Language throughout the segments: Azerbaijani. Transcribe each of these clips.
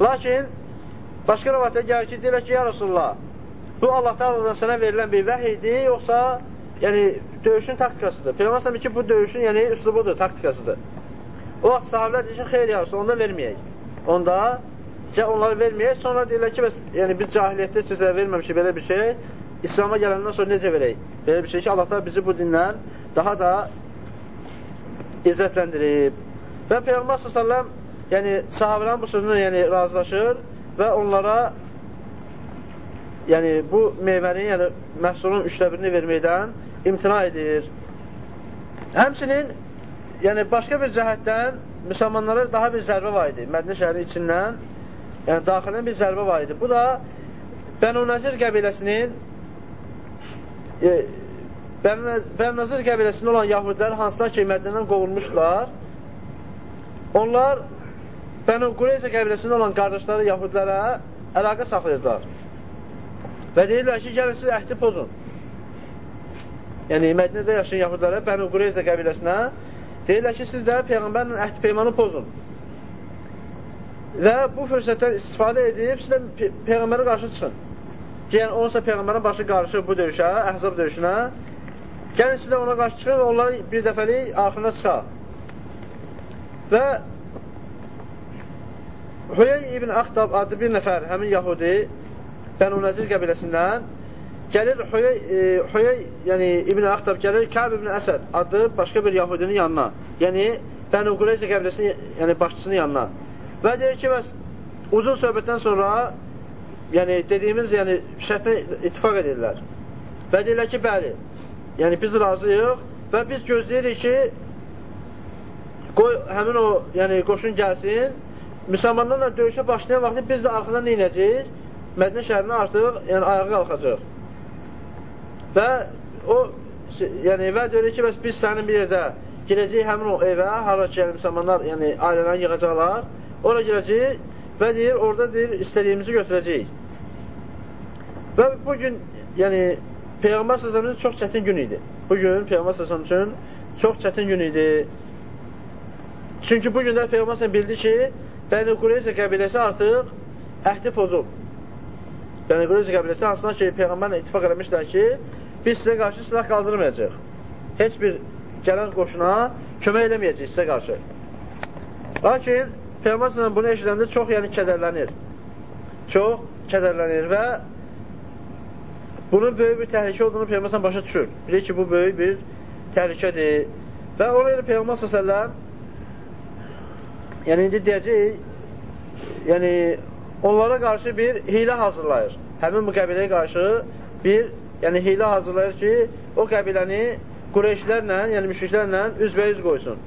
Lakin, başqa rəvayətdə gəlir ki, deyilər ki, ya Rasulullah, bu Allah Teala'dan sənə verilən bir vəhiydir, yoxsa yəni, döyüşün taktikasıdır. Peyğəmbər səhəm ki, bu döyüşün yəni, üslubudur, taktikasıdır. O vaxt sahabilər deyir ki, xeyr ya Rasulullah, onda verməyək. Onda ki, onları verməyək, sonra deyirlər ki, bəs, yəni, biz cahiliyyətdə sizə verməmişik belə bir şey, İslam'a gələndən sonra necə verək? Belə bir şey ki, Allah da bizi bu dindən daha da izzətləndirib. Və Peyğəmbər s.ə.v yəni, sahabələrin bu sözünə yəni, razılaşır və onlara yəni, bu meyvənin, yəni, məhsulun üçdə birini verməkdən imtina edir. Həmçinin yəni, başqa bir cəhətdən müsəlmanlara daha bir zərbə var idi. Mədinə şəhəri içindən yəni, daxilən bir zərbə var idi. Bu da Bənu Nəzir qəbiləsinin e, Bərnazir qəbiləsində olan yahudilər hansılar ki, Mədinədən qovulmuşlar, onlar Bənu Qureyzə qəbiləsində olan qardaşları yahudilərə əlaqə saxlayırlar. Və deyirlər ki, gəlin siz əhdi pozun. Yəni, Mədinədə yaşayan yahudilərə, Bənu Qureyzə qəbiləsinə deyirlər ki, siz də Peyğəmbərlə əhdi peymanı pozun. Və bu fürsətdən istifadə edib, siz də Pe Peyğəmbərə qarşı çıxın. Yəni, onsa Peyğəmbərin başı qarışır bu döyüşə, əhzab döyüşünə. Gəlin siz də ona qarşı çıxın və onları bir dəfəlik arxına çıxaq. Və Hüyey ibn Axtab adlı bir nəfər, həmin Yahudi, Bənu Nəzir qəbiləsindən gəlir Hüyey, e, Hüyey yəni İbn Axtab gəlir Kəb ibn Əsəd adlı başqa bir Yahudinin yanına. Yəni Bənu Qureyzə qəbiləsinin yəni başçısının yanına. Və deyir ki, bəs uzun söhbətdən sonra yəni dediyimiz yəni şərtlə ittifaq edirlər. Və deyirlər ki, bəli, yəni biz razıyıq və biz gözləyirik ki, qoy həmin o yəni qoşun gəlsin, müsəlmanlarla döyüşə başlayan vaxtı biz də arxadan neynəcəyik? Mədinə şəhərinə artıq yəni, ayağa qalxacaq. Və o yəni vəd verir ki, bəs biz sənin bir yerdə girəcəyik həmin o evə, hara ki, yəni, müsəlmanlar yəni, ailələrini yığacaqlar, ora girəcəyik və deyir, orada deyir, istədiyimizi götürəcəyik. Və bu gün, yəni, Peyğəmbər səsəmin çox çətin gün idi. Bu gün Peyğəmbər səsəm üçün çox çətin gün idi. Çünki bu gün də Peyğəmbər səsəm bildi ki, Bəni Qureysə qəbiləsi artıq əhdi pozub. Bəni Qureysə qəbiləsi hansından ki, Peyğəmbərlə ittifaq eləmişlər ki, biz sizə qarşı silah qaldırmayacaq. Heç bir gələn qoşuna kömək eləməyəcək sizə qarşı. Lakin Peyğəmbər bunu eşidəndə çox yəni kədərlənir. Çox kədərlənir və bunun böyük bir təhlükə olduğunu Peyğəmbər başa düşür. Bilir ki, bu böyük bir təhlükədir. Və ona görə Peyğəmbər s.ə.v yəni indi deyəcək, yəni onlara qarşı bir hilə hazırlayır. Həmin bu qəbiləyə qarşı bir yəni hilə hazırlayır ki, o qəbiləni Qureyşlərlə, yəni müşriklərlə üzbəyiz qoysun.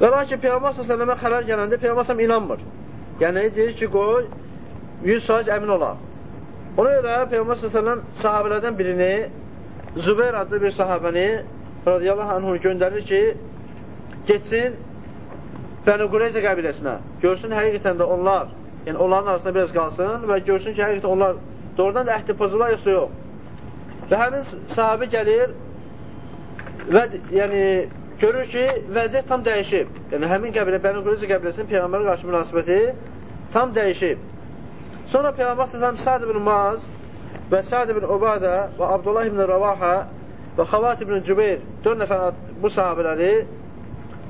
Və lakin Peyğəmbər s.ə.və xəbər gələndə Peyğəmbər s.ə.v inanmır. Yəni deyir ki, qoy 100% əmin olaq. Ona görə Peyğəmbər s.ə.v sahabələrdən birini, Zübeyr adlı bir sahabəni radiyallahu anhunu göndərir ki, getsin Bəni Qureyzə qəbiləsinə, görsün həqiqətən də onlar, yəni onların arasında biraz qalsın və görsün ki, həqiqətən onlar doğrudan da əhdi pozurlar, yoxsa yox. Və həmin sahabi gəlir və yəni görür ki, vəziyyət tam dəyişib. Yəni həmin qəbilə, Bəni Qureyzə qəbiləsinin Peyğəmbərə qarşı münasibəti tam dəyişib. Sonra Peyğəmbər s.ə.v Sa'd ibn Muaz və Sa'd ibn Ubadə və Abdullah ibn Ravaha və Xavat ibn Cübeyr dörd nəfər bu sahabələri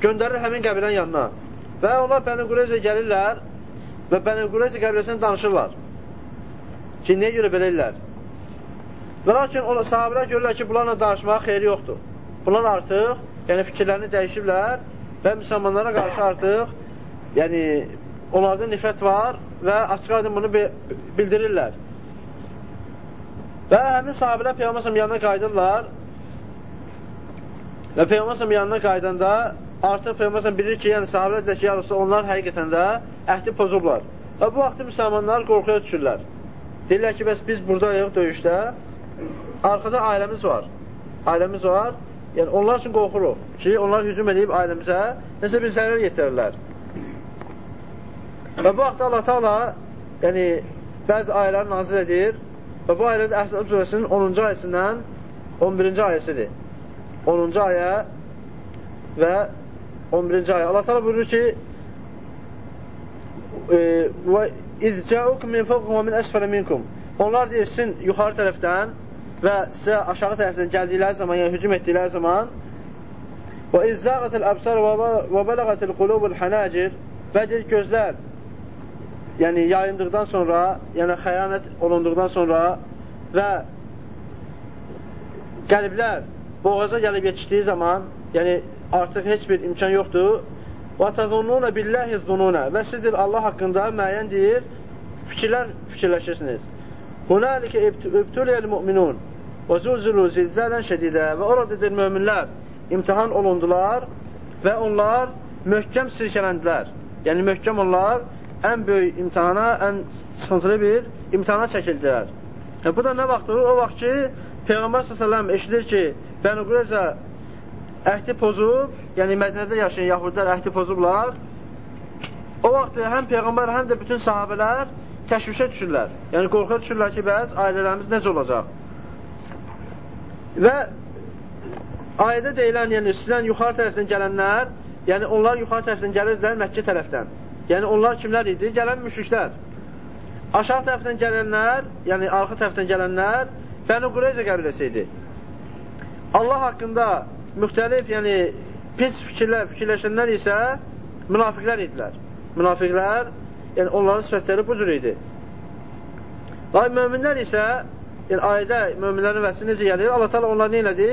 göndərir həmin qəbilənin yanına. Və onlar Bəni Qureyzə gəlirlər və Bəni Qureyzə qəbiləsini danışırlar. Ki, niyə görə belə edirlər? Və lakin o, sahabələr görürlər ki, bunlarla danışmağa xeyri yoxdur. Bunlar artıq yəni, fikirlərini dəyişiblər və müsəlmanlara qarşı artıq yəni, onlarda nifrət var və açıq aydın bunu bildirirlər. Və həmin sahabələr Peyğəmbər yanına qayıdırlar və Peyğəmbər yanına qayıdanda artıq Peyğəmbər bilir ki, yəni sahabələr də ki, yarısı onlar həqiqətən də əhdi pozublar. Və bu vaxtda müsəlmanlar qorxuya düşürlər. Deyirlər ki, bəs biz buradayıq döyüşdə, arxada ailəmiz var. Ailəmiz var, yəni onlar üçün qorxuruq ki, onlar hücum edib ailəmizə nəsə bir zərər yetirirlər. Və bu vaxtda Allah Taala yəni bəzi ayələr nazil edir və bu ayələr Əhzab surəsinin 10-cu ayəsindən 11-ci ayəsidir. 10-cu ayə və 11-ci ayə. Allah Taala buyurur ki: və izcəukum min fawqikum və min əsfələ minkum. Onlar deyir, sizin yuxarı tərəfdən və sizə aşağı tərəfdən gəldikləri zaman, yəni hücum etdikləri zaman və izzaqatil əbsar və bəlağatil qulubul hənəcir və deyir, gözlər yəni yayındıqdan sonra, yəni xəyanət olunduqdan sonra və qəlblər boğaza gəlib yetişdiyi zaman, yəni artıq heç bir imkan yoxdur. Və təzunnuna billahi zununa və sizdir Allah haqqında müəyyən deyir, fikirlər fikirləşirsiniz. Hunalikə ibtuliyəl müminun və zulzulu zilzələn şədidə və oradadır möminlər imtihan olundular və onlar möhkəm sirkələndilər. Yəni möhkəm onlar ən böyük imtihana, ən sıxıntılı bir imtihana çəkildilər. Yəni, bu da nə vaxtdır? O vaxt ki, Peyğəmbər s.ə.v eşidir ki, Bənu Qureyza əhdi pozub, yəni Mədinədə yaşayan yahudlar əhdi pozublar. O vaxt həm Peyğəmbər, həm də bütün sahabələr təşvişə düşürlər. Yəni qorxuya düşürlər ki, bəs ailələrimiz necə olacaq? Və ayədə deyilən, yəni sizdən yuxarı tərəfdən gələnlər, yəni onlar yuxarı tərəfdən gəlirdilər Məkkə tərəfdən. Yəni onlar kimlər idi? Gələn müşriklər. Aşağı tərəfdən gələnlər, yəni arxa tərəfdən gələnlər Bənu Qureyza qəbiləsi idi. Allah haqqında müxtəlif, yəni pis fikirlər fikirləşənlər isə münafiqlər idilər. Münafiqlər, yəni onların sifətləri bu cür idi. Lakin möminlər isə, yəni ayədə möminlərin vəsifi necə gəlir? Allah təala onları nə elədi?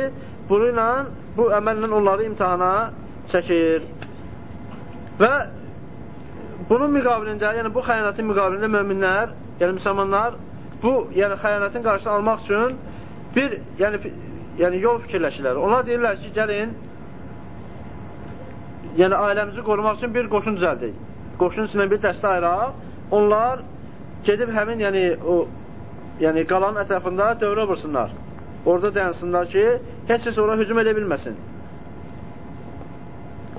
Bunu ilə, bu əməllə onları imtihana çəkir. Və bunun müqabilində, yəni bu xəyanətin müqabilində möminlər, yəni müsəlmanlar bu, yəni xəyanətin qarşısını almaq üçün bir, yəni yəni yol fikirləşirlər. Onlar deyirlər ki, gəlin, yəni ailəmizi qorumaq üçün bir qoşun düzəldək. Qoşun içindən bir dəstə ayıraq. Onlar gedib həmin, yəni o yəni qalanın ətrafında dövrə vursunlar. Orada dayansınlar ki, heç kəs ora hücum edə bilməsin.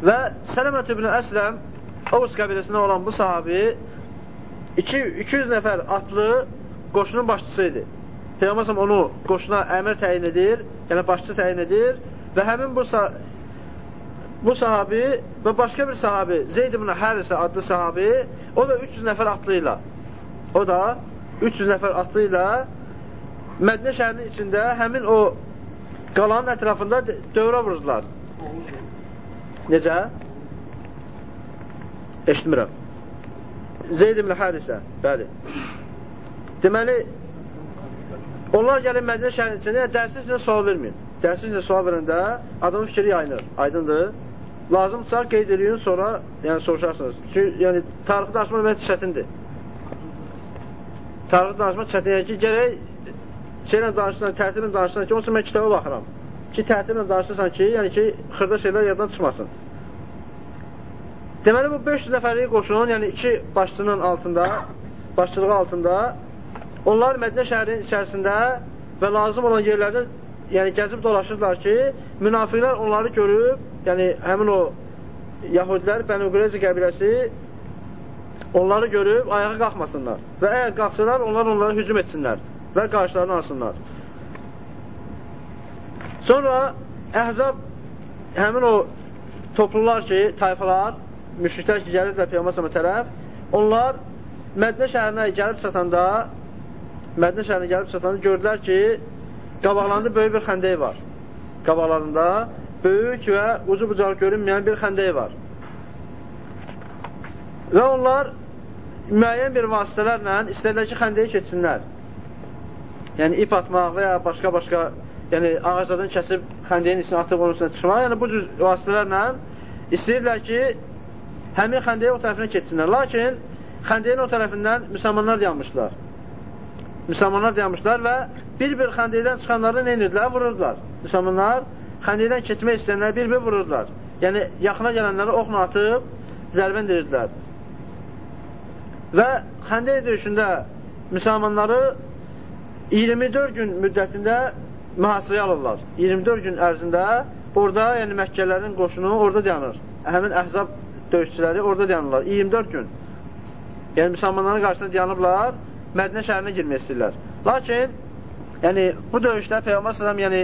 Və Sələmət ibn Əsləm Ovus qəbiləsində olan bu sahabi 200 nəfər atlı qoşunun başçısı idi. Peyğəmbər onu qoşuna əmir təyin edir, yəni başçı təyin edir və həmin bu bu sahabi və başqa bir sahabi Zeyd ibn Hərisə adlı sahabi o da 300 nəfər atlı ilə o da 300 nəfər atlı ilə Mədinə şəhərinin içində həmin o qalanın ətrafında dövrə vurdular. Necə? Eşitmirəm. Zeyd ibn Hərisə, bəli. Deməli, Onlar gəlib Mədinə şəhərinin içində dərsin içində sual verməyin. Dərsin içində sual verəndə adamın fikri yayınır. Aydındır. Lazımdırsa qeyd edin, sonra yəni soruşarsınız. Çünki yəni tarixi danışmaq ümumiyyətlə çətindir. Tarixi danışmaq çətin. Yəni ki, gərək şeylə danışırsan, tərtiblə danışırsan ki, üçün mən kitaba baxıram. Ki, tərtiblə danışırsan ki, yəni ki, xırda şeylər yaddan çıxmasın. Deməli, bu 500 nəfərlik qoşunun, yəni iki başçının altında, başçılığı altında Onlar Mədinə şəhərinin içərisində və lazım olan yerlərdə yəni gəzib dolaşırlar ki, münafiqlər onları görüb, yəni həmin o Yahudilər, Bəni Qureyzi qəbiləsi onları görüb ayağa qalxmasınlar. Və əgər qalxsınlar, onlar onlara hücum etsinlər və qarşılarını alsınlar. Sonra Əhzab həmin o toplumlar ki, tayfalar, müşriklər ki, gəlir və Peyğəmbər tərəf, onlar Mədinə şəhərinə gəlib çatanda Mədinə şəhərinə gəlib çatanda gördülər ki, qabaqlarında böyük bir xəndək var. Qabaqlarında böyük və ucu bucağı görünməyən bir xəndək var. Və onlar müəyyən bir vasitələrlə istədilər ki, xəndəyi keçsinlər. Yəni, ip atmaq və ya başqa-başqa yəni, ağaclardan kəsib xəndəyin içine atıb onun üstünə çıxmaq. Yəni, bu cür vasitələrlə istəyirlər ki, həmin xəndəyi o tərəfinə keçsinlər. Lakin xəndəyin o tərəfindən müsəlmanlar yanmışlar müsəlmanlar dayanmışlar və bir-bir xəndəkdən çıxanları nə edirdilər? Vururdular. Müsəlmanlar xəndəkdən keçmək istəyənləri bir-bir vururdular. Yəni, yaxına gələnləri oxla atıb zərbə indirirdilər. Və xəndək döyüşündə müsəlmanları 24 gün müddətində mühasirəyə alırlar. 24 gün ərzində orada, yəni Məkkələrin qoşunu orada dayanır. Həmin əhzab döyüşçüləri orada dayanırlar. 24 gün. Yəni, müsəlmanların qarşısında dayanıblar Mədinə şəhərinə girmək istəyirlər. Lakin, yəni, bu döyüşdə Peyğəmbər sələm, yəni,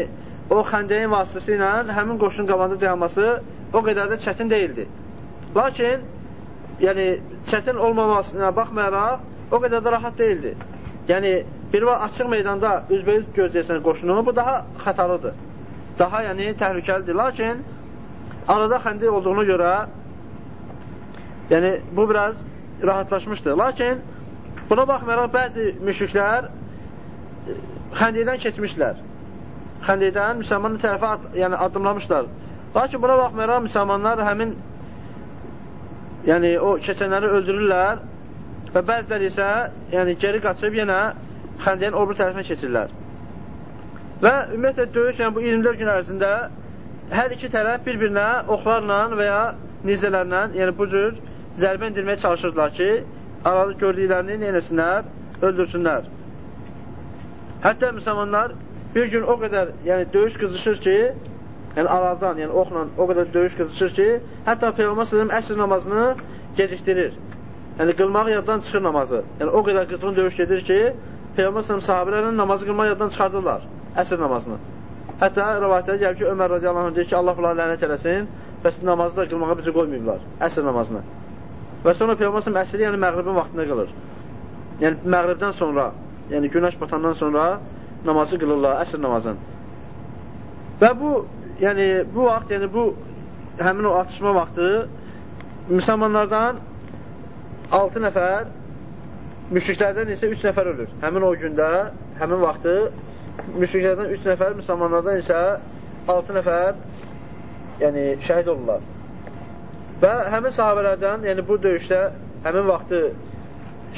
o xəndəyin vasitəsilə həmin qoşunun qabanda dayanması o qədər də çətin deyildi. Lakin, yəni çətin olmamasına baxmayaraq o qədər də rahat deyildi. Yəni bir var açıq meydanda üzbəüz gözləyəsən qoşunu, bu daha xətalıdır. Daha yəni təhlükəlidir. Lakin arada xəndi olduğuna görə yəni bu biraz rahatlaşmışdır. Lakin buna baxmayaraq bəzi müşriklər xəndiydən keçmişlər. Xəndiydən müsəlmanın tərəfə yəni addımlamışlar. Lakin buna baxmayaraq müsəlmanlar həmin yəni o keçənləri öldürürlər və bəziləri isə yəni geri qaçıb yenə xəndəyin o bir tərəfinə keçirlər. Və ümumiyyətlə döyüş, yəni bu 24 gün ərzində hər iki tərəf bir-birinə oxlarla və ya nizələrlə, yəni bu cür zərbə indirməyə çalışırdılar ki, aralı gördüklərini neynəsinlər, öldürsünlər. Hətta müsəlmanlar bir gün o qədər yəni döyüş qızışır ki, yəni aradan, yəni oxla o qədər döyüş qızışır ki, hətta Peyğəmbər sallallahu əsr namazını gecikdirir. Yəni qılmaq yaddan çıxır namazı. Yəni o qədər qızğın döyüş gedir ki, Peyğəmbər sallallahu sahabelərinin namazı qılmaq yaddan çıxardırlar, əsr namazını. Hətta rivayətdə gəlir ki, Ömər radiyallahu anh deyir ki, Allah bunları lənət eləsin, bəs namazı da qılmağa bizi qoymayıblar, əsr namazını. Və sonra Peyğəmbər əsri yəni məğribin vaxtında qılır. Yəni məğribdən sonra, yəni günəş batandan sonra namazı qılırlar, əsr namazını. Və bu yəni bu vaxt, yəni bu həmin o atışma vaxtı müsəlmanlardan 6 nəfər, müşriklərdən isə 3 nəfər ölür. Həmin o gündə, həmin vaxtı müşriklərdən 3 nəfər, müsəlmanlardan isə 6 nəfər yəni şəhid olurlar. Və həmin sahabələrdən, yəni bu döyüşdə həmin vaxtı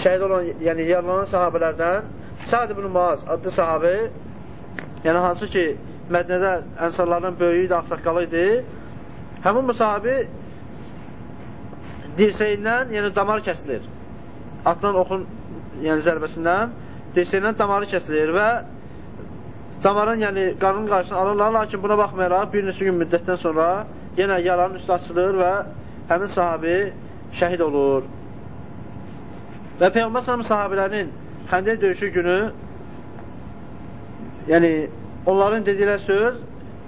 şəhid olan, yəni yaralanan sahabələrdən Sa'd ibn Muaz adlı sahabə, yəni hansı ki Mədnədə ənsarların böyüyü də axsaqqalı idi. Həmin bu sahabi dirsəyindən, yəni damar kəsilir. Atlan oxun yəni zərbəsindən dirsəyindən damarı kəsilir və damarın, yəni qanın qarşısını alırlar, lakin buna baxmayaraq bir neçə gün müddətdən sonra yenə yaranın üstü açılır və həmin sahabi şəhid olur. Və Peyğəmbər sallallahu sahabilərinin Xəndək döyüşü günü yəni onların dedikləri söz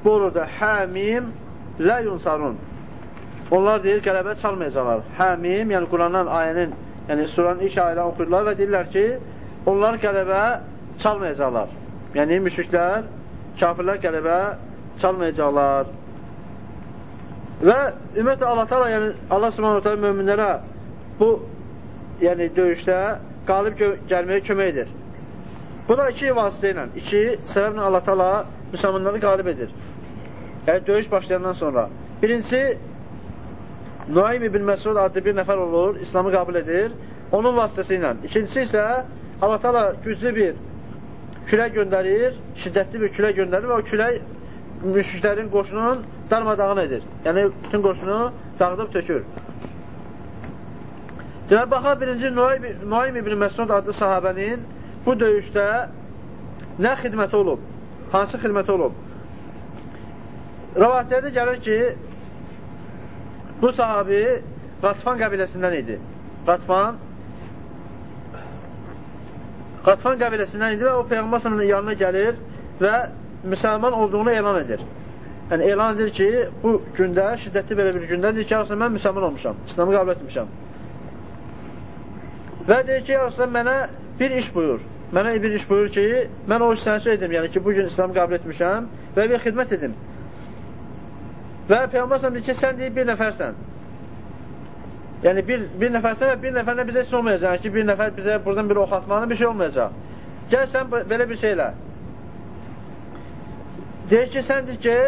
bu olur da həmim lə yunsarun. Onlar deyir, qələbə çalmayacaqlar. Həmim, yəni Qurandan ayənin, yəni suranın ilk ayələri oxuyurlar və deyirlər ki, onlar qələbə çalmayacaqlar. Yəni müşriklər, kafirlər qələbə çalmayacaqlar. Və ümumiyyətlə Allah təala, yəni Allah Subhanahu taala möminlərə bu yəni döyüşdə qalib gəlməyə kömək edir. Bu da iki vasitə ilə, iki səbəblə Allah tala müsəlmanları qalib edir. Yəni, döyüş başlayandan sonra. Birincisi, Nuaym ibn Məsud adlı bir nəfər olur, İslamı qabul edir. Onun vasitəsi ilə. İkincisi isə Allah tala güclü bir külək göndərir, şiddətli bir külək göndərir və o külək müşriklərin qoşunun darmadağın edir. Yəni, bütün qoşunu dağıdıb tökür. Demək, baxa, birinci Nuaym ibn Məsud adlı sahabənin bu döyüşdə nə xidməti olub? Hansı xidməti olub? Rəvayətlərdə gəlir ki, bu sahabi Qatfan qəbiləsindən idi. Qatfan Qatfan qəbiləsindən idi və o Peyğəmbər yanına gəlir və müsəlman olduğunu elan edir. Yəni, elan edir ki, bu gündə, şiddətli belə bir gündədir ki, arasında mən müsəlman olmuşam, İslamı qəbul etmişəm. Və deyir ki, arasında mənə bir iş buyur. Mənə bir iş buyur ki, mən o iş sənə söyledim, yəni ki, bugün İslamı qəbul etmişəm və bir xidmət edim. Və Peyğəmbər deyir ki, sən deyir, bir nəfərsən. Yəni, bir, bir nəfərsən və bir nəfərlə bizə heç olmayacaq. Yəni ki, bir nəfər bizə buradan bir ox atmağına bir şey olmayacaq. Gəl sən belə bir şeylə. Deyir ki, sən ki,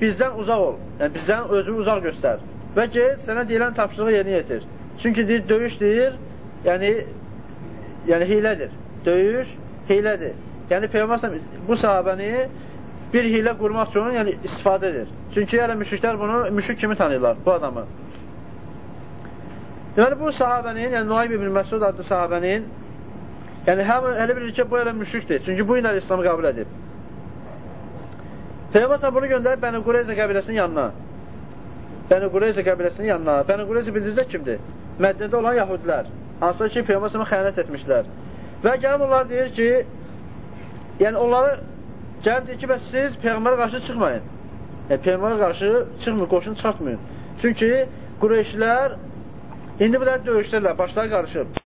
bizdən uzaq ol. Yəni, bizdən özünü uzaq göstər. Və get, sənə deyilən tapşırığı yerinə yetir. Çünki deyir, döyüş deyir, yəni, yəni hilədir döyüş hilədir. Yəni Peyğəmbər bu sahabəni bir hilə qurmaq üçün yəni istifadə edir. Çünki yəni müşriklər bunu müşrik kimi tanıyırlar bu adamı. Deməli bu sahabənin, yəni Nuaym ibn Məsud adlı sahabənin yəni həm elə bilir ki, bu elə müşrikdir. Çünki bu ilə İslamı qəbul edib. Peyğəmbər bunu göndərib Bəni Qureyzə qəbiləsinin yanına. Bəni Qureyzə qəbiləsinin yanına. Bəni Qureyzə bildirzək kimdir? Mədnədə olan yahudilər. Hansı ki, Peyğəmbər xəyanət etmişlər. Və gəlib onlar deyir ki, yəni onları gəlib deyir ki, bəs siz Peyğəmbərə qarşı çıxmayın. Yəni, Peyğəmbərə qarşı çıxmır, qoşun çıxartmayın. Çünki Qureyşlər İndi bu da döyüşdürlər, başları qarışıb.